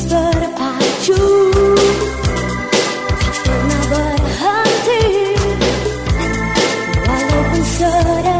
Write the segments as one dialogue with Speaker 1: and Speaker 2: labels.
Speaker 1: Berpacu Tak pernah berhenti. Walaupun sedang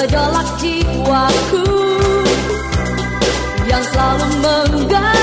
Speaker 1: Gejolak jiwaku yang selalu mengganggu